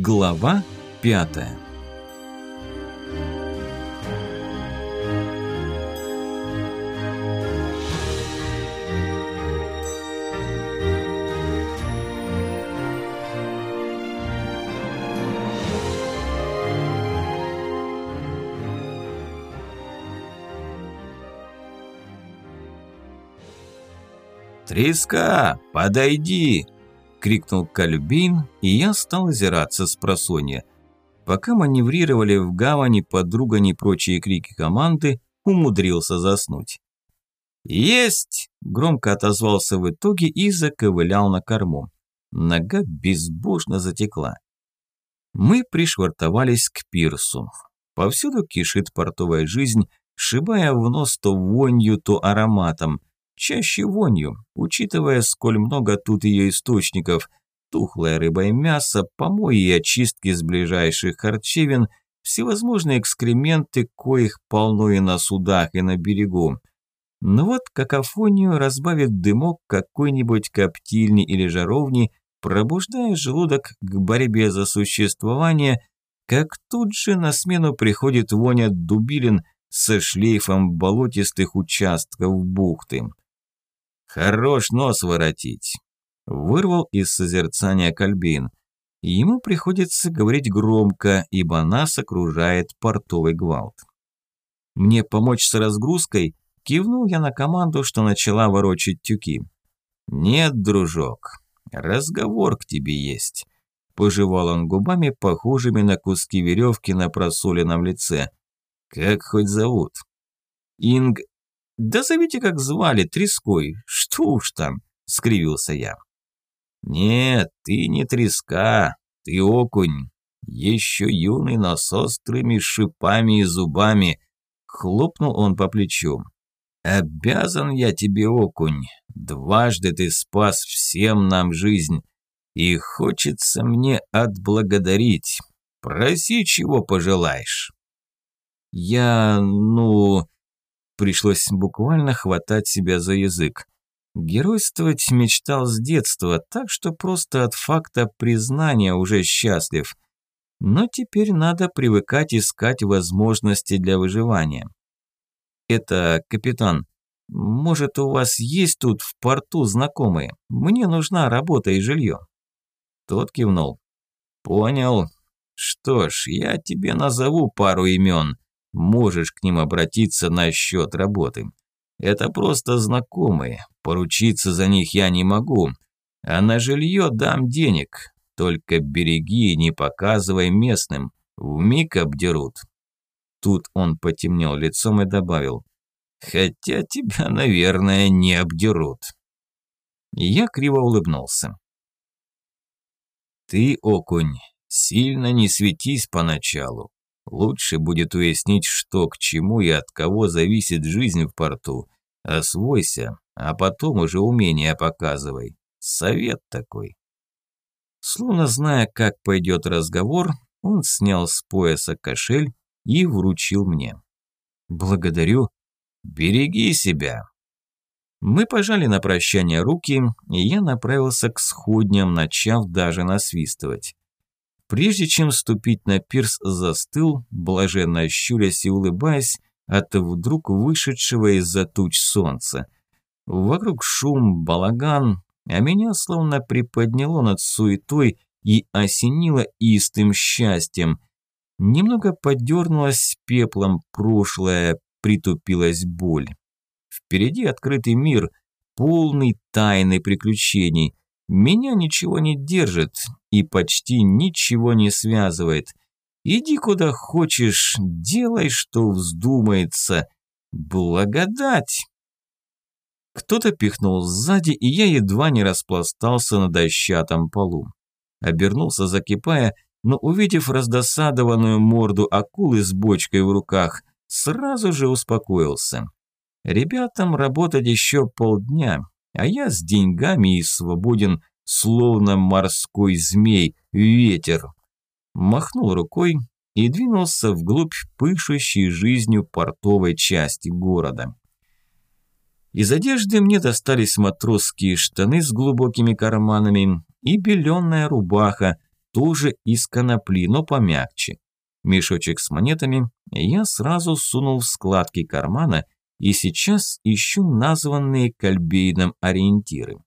Глава пятая «Треска, подойди!» – крикнул Кальбин, и я стал озираться с просонья. Пока маневрировали в гавани подруга и прочие крики команды, умудрился заснуть. «Есть!» – громко отозвался в итоге и заковылял на корму. Нога безбожно затекла. Мы пришвартовались к пирсу. Повсюду кишит портовая жизнь, шибая в нос то вонью, то ароматом. Чаще вонью, учитывая, сколь много тут ее источников. Тухлая рыба и мясо, помои и очистки с ближайших харчевин, всевозможные экскременты, коих полно и на судах, и на берегу. Но вот какофонию разбавит дымок какой-нибудь коптильни или жаровни, пробуждая желудок к борьбе за существование, как тут же на смену приходит вонь от дубилин со шлейфом болотистых участков бухты. «Хорош нос воротить!» Вырвал из созерцания Кальбин. Ему приходится говорить громко, ибо нас окружает портовый гвалт. «Мне помочь с разгрузкой?» Кивнул я на команду, что начала ворочать тюки. «Нет, дружок, разговор к тебе есть». Пожевал он губами, похожими на куски веревки на просоленном лице. «Как хоть зовут?» «Инг... «Да зовите, как звали, треской. Что уж там?» – скривился я. «Нет, ты не треска, ты окунь. Еще юный, но с острыми шипами и зубами». Хлопнул он по плечу. «Обязан я тебе, окунь. Дважды ты спас всем нам жизнь. И хочется мне отблагодарить. Проси, чего пожелаешь». «Я, ну...» Пришлось буквально хватать себя за язык. Геройствовать мечтал с детства, так что просто от факта признания уже счастлив. Но теперь надо привыкать искать возможности для выживания. Это, капитан, может у вас есть тут в порту знакомые? Мне нужна работа и жилье. Тот кивнул. Понял. Что ж, я тебе назову пару имен. Можешь к ним обратиться насчет работы. Это просто знакомые, поручиться за них я не могу. А на жилье дам денег, только береги и не показывай местным, вмиг обдерут. Тут он потемнел лицом и добавил, хотя тебя, наверное, не обдерут. Я криво улыбнулся. Ты, окунь, сильно не светись поначалу. Лучше будет уяснить, что к чему и от кого зависит жизнь в порту. Освойся, а потом уже умение показывай. Совет такой. Словно зная, как пойдет разговор, он снял с пояса кошель и вручил мне. «Благодарю. Береги себя». Мы пожали на прощание руки, и я направился к сходням, начав даже насвистывать. Прежде чем ступить на пирс, застыл, блаженно щурясь и улыбаясь от вдруг вышедшего из-за туч солнца. Вокруг шум, балаган, а меня словно приподняло над суетой и осенило истым счастьем. Немного подернулась пеплом прошлое, притупилась боль. Впереди открытый мир, полный тайны приключений. Меня ничего не держит и почти ничего не связывает. Иди куда хочешь, делай, что вздумается. Благодать! Кто-то пихнул сзади, и я едва не распластался на дощатом полу. Обернулся, закипая, но увидев раздосадованную морду акулы с бочкой в руках, сразу же успокоился. Ребятам работать еще полдня, а я с деньгами и свободен, словно морской змей, ветер. Махнул рукой и двинулся вглубь пышущей жизнью портовой части города. Из одежды мне достались матросские штаны с глубокими карманами и беленая рубаха, тоже из конопли, но помягче. Мешочек с монетами я сразу сунул в складки кармана и сейчас ищу названные кальбейном ориентиры.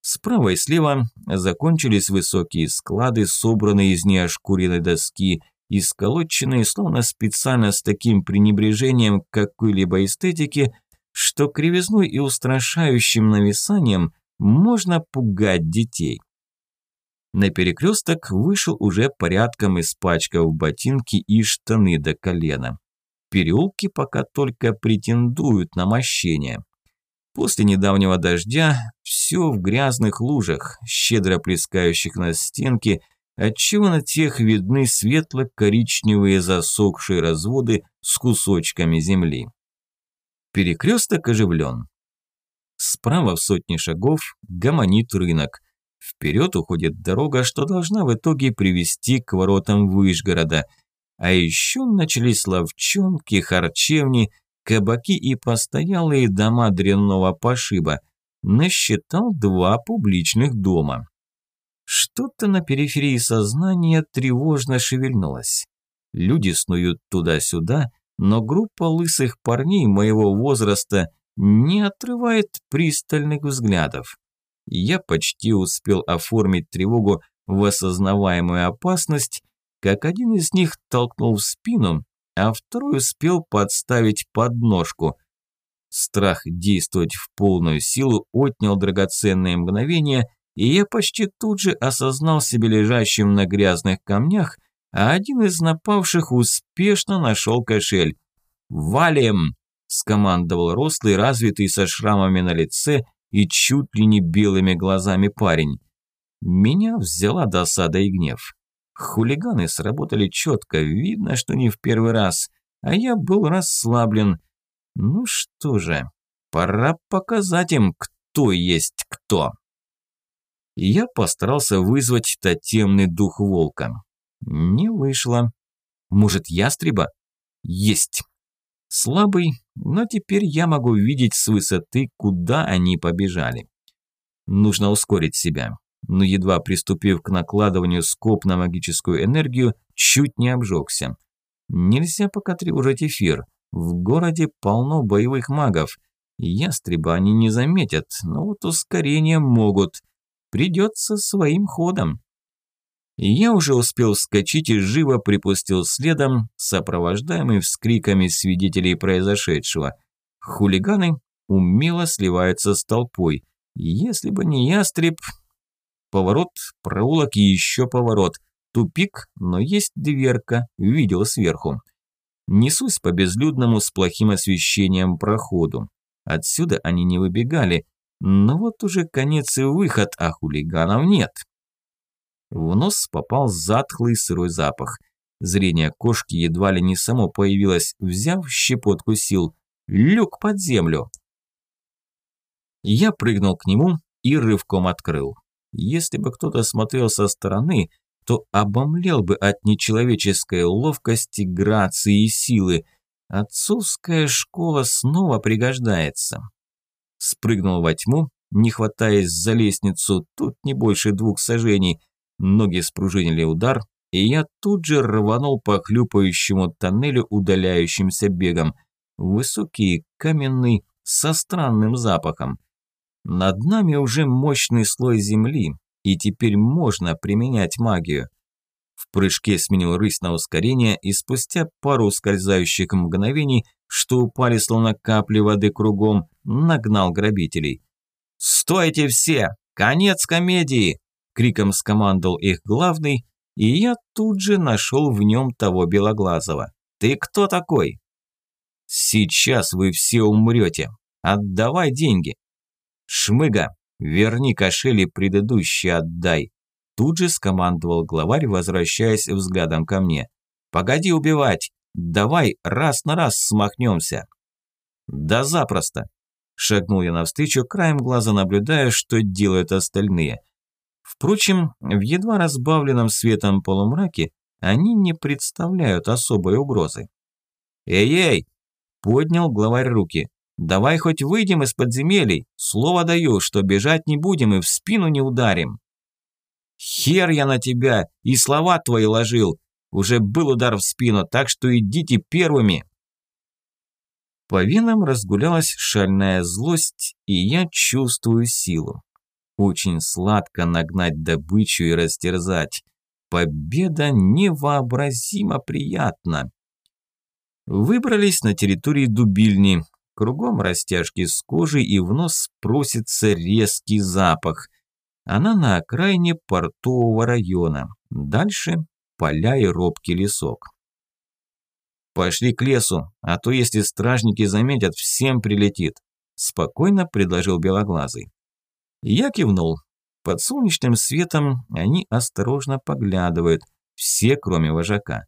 Справа и слева закончились высокие склады, собранные из неошкуренной доски и сколоченные словно специально с таким пренебрежением к какой-либо эстетике, что кривизной и устрашающим нависанием можно пугать детей. На перекресток вышел уже порядком испачкав ботинки и штаны до колена. Переулки пока только претендуют на мощение. После недавнего дождя все в грязных лужах, щедро плескающих на стенки, отчего на тех видны светло-коричневые засохшие разводы с кусочками земли. Перекресток оживлен. Справа в сотни шагов гомонит рынок. Вперед уходит дорога, что должна в итоге привести к воротам Выжгорода. А еще начались ловчонки, харчевни – кабаки и постоялые дома дрянного пошиба, насчитал два публичных дома. Что-то на периферии сознания тревожно шевельнулось. Люди снуют туда-сюда, но группа лысых парней моего возраста не отрывает пристальных взглядов. Я почти успел оформить тревогу в осознаваемую опасность, как один из них толкнул в спину а второй успел подставить подножку. Страх действовать в полную силу отнял драгоценные мгновения, и я почти тут же осознал себя лежащим на грязных камнях, а один из напавших успешно нашел кошель. «Валим!» – скомандовал рослый, развитый со шрамами на лице и чуть ли не белыми глазами парень. Меня взяла досада и гнев. Хулиганы сработали четко, видно, что не в первый раз, а я был расслаблен. Ну что же, пора показать им, кто есть кто. Я постарался вызвать тотемный дух волка. Не вышло. Может, ястреба? Есть. Слабый, но теперь я могу видеть с высоты, куда они побежали. Нужно ускорить себя но едва приступив к накладыванию скоб на магическую энергию, чуть не обжегся. Нельзя пока тревожить эфир. В городе полно боевых магов. Ястреба они не заметят, но вот ускорение могут. Придется своим ходом. Я уже успел вскочить и живо припустил следом, сопровождаемый вскриками свидетелей произошедшего. Хулиганы умело сливаются с толпой. Если бы не ястреб, Поворот, проулок и еще поворот. Тупик, но есть дверка, видел сверху. Несусь по безлюдному с плохим освещением проходу. Отсюда они не выбегали, но вот уже конец и выход, а хулиганов нет. В нос попал затхлый сырой запах. Зрение кошки едва ли не само появилось, взяв щепотку сил. Люк под землю. Я прыгнул к нему и рывком открыл. Если бы кто-то смотрел со стороны, то обомлел бы от нечеловеческой ловкости, грации и силы. Отцовская школа снова пригождается. Спрыгнул во тьму, не хватаясь за лестницу, тут не больше двух сажений. Ноги спружинили удар, и я тут же рванул по хлюпающему тоннелю удаляющимся бегом. Высокий, каменный, со странным запахом. Над нами уже мощный слой земли, и теперь можно применять магию. В прыжке сменил рысь на ускорение, и спустя пару скользающих мгновений, что упали словно капли воды кругом, нагнал грабителей. «Стойте все! Конец комедии!» – криком скомандовал их главный, и я тут же нашел в нем того Белоглазого. «Ты кто такой?» «Сейчас вы все умрете. Отдавай деньги. «Шмыга, верни кошели предыдущий отдай!» Тут же скомандовал главарь, возвращаясь взглядом ко мне. «Погоди убивать! Давай раз на раз смахнемся!» «Да запросто!» Шагнул я навстречу, краем глаза наблюдая, что делают остальные. Впрочем, в едва разбавленном светом полумраке они не представляют особой угрозы. «Эй-эй!» – поднял главарь руки. Давай хоть выйдем из подземелий. Слово даю, что бежать не будем и в спину не ударим. Хер я на тебя и слова твои ложил. Уже был удар в спину, так что идите первыми. По венам разгулялась шальная злость, и я чувствую силу. Очень сладко нагнать добычу и растерзать. Победа невообразимо приятна. Выбрались на территории дубильни. Кругом растяжки с кожей и в нос просится резкий запах. Она на окраине портового района. Дальше поля и робкий лесок. «Пошли к лесу, а то если стражники заметят, всем прилетит», – спокойно предложил Белоглазый. Я кивнул. Под солнечным светом они осторожно поглядывают, все кроме вожака.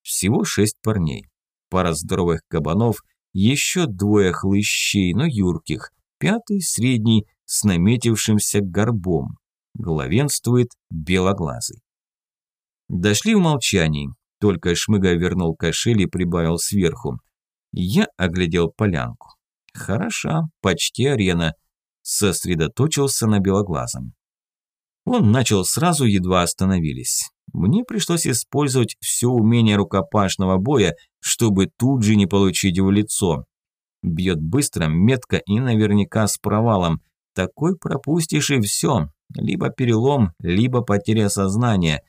Всего шесть парней. Пара здоровых кабанов, еще двое хлыщей, но юрких, пятый средний с наметившимся горбом. Главенствует белоглазый. Дошли в молчании. Только Шмыга вернул кошель и прибавил сверху. Я оглядел полянку. Хороша, почти арена. Сосредоточился на белоглазом. Он начал сразу, едва остановились. Мне пришлось использовать все умение рукопашного боя, чтобы тут же не получить в лицо. Бьет быстро, метко и наверняка с провалом. Такой пропустишь и все. Либо перелом, либо потеря сознания.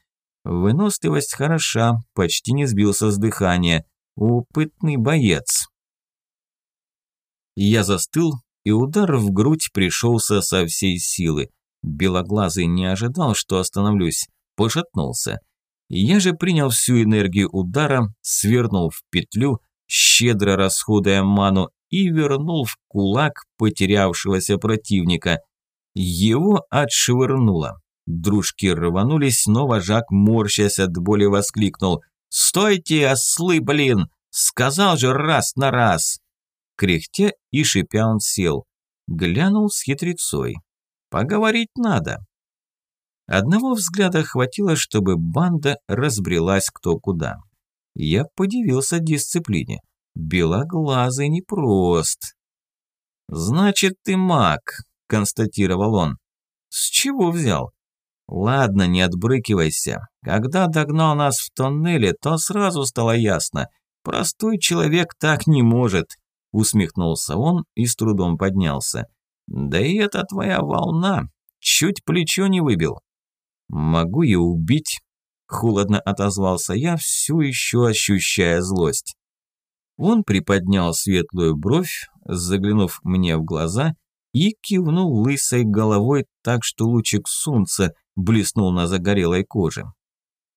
Выносливость хороша, почти не сбился с дыхания. Опытный боец. Я застыл, и удар в грудь пришелся со всей силы. Белоглазый не ожидал, что остановлюсь, пошатнулся. Я же принял всю энергию удара, свернул в петлю, щедро расходуя ману, и вернул в кулак потерявшегося противника. Его отшвырнуло. Дружки рванулись, но вожак, морщась от боли, воскликнул. «Стойте, ослы, блин! Сказал же раз на раз!» Кряхтя и шипя он сел. Глянул с хитрецой. «Поговорить надо». Одного взгляда хватило, чтобы банда разбрелась кто куда. Я подивился дисциплине. Белоглазый непрост. «Значит, ты маг», – констатировал он. «С чего взял?» «Ладно, не отбрыкивайся. Когда догнал нас в тоннеле, то сразу стало ясно. Простой человек так не может», – усмехнулся он и с трудом поднялся. «Да и это твоя волна. Чуть плечо не выбил». «Могу и убить», – холодно отозвался я, все еще ощущая злость. Он приподнял светлую бровь, заглянув мне в глаза, и кивнул лысой головой так, что лучик солнца блеснул на загорелой коже.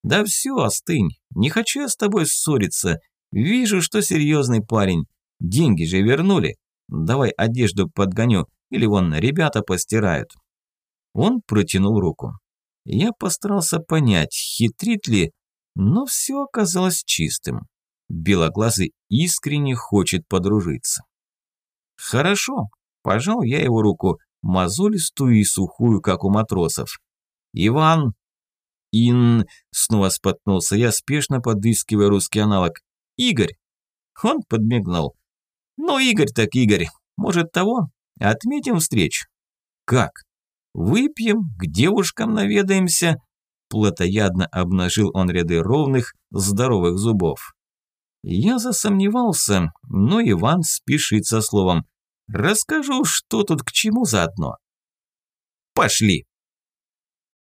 «Да все, остынь, не хочу я с тобой ссориться. Вижу, что серьезный парень. Деньги же вернули. Давай одежду подгоню, или вон ребята постирают». Он протянул руку. Я постарался понять, хитрит ли, но все оказалось чистым. Белоглазый искренне хочет подружиться. «Хорошо», – пожал я его руку, мозолистую и сухую, как у матросов. «Иван!» «Ин...» – снова споткнулся я, спешно подыскивая русский аналог. «Игорь!» Он подмигнул. «Ну, Игорь так Игорь. Может того? Отметим встречу». «Как?» «Выпьем, к девушкам наведаемся». Плотоядно обнажил он ряды ровных, здоровых зубов. Я засомневался, но Иван спешит со словом. «Расскажу, что тут к чему заодно». «Пошли!»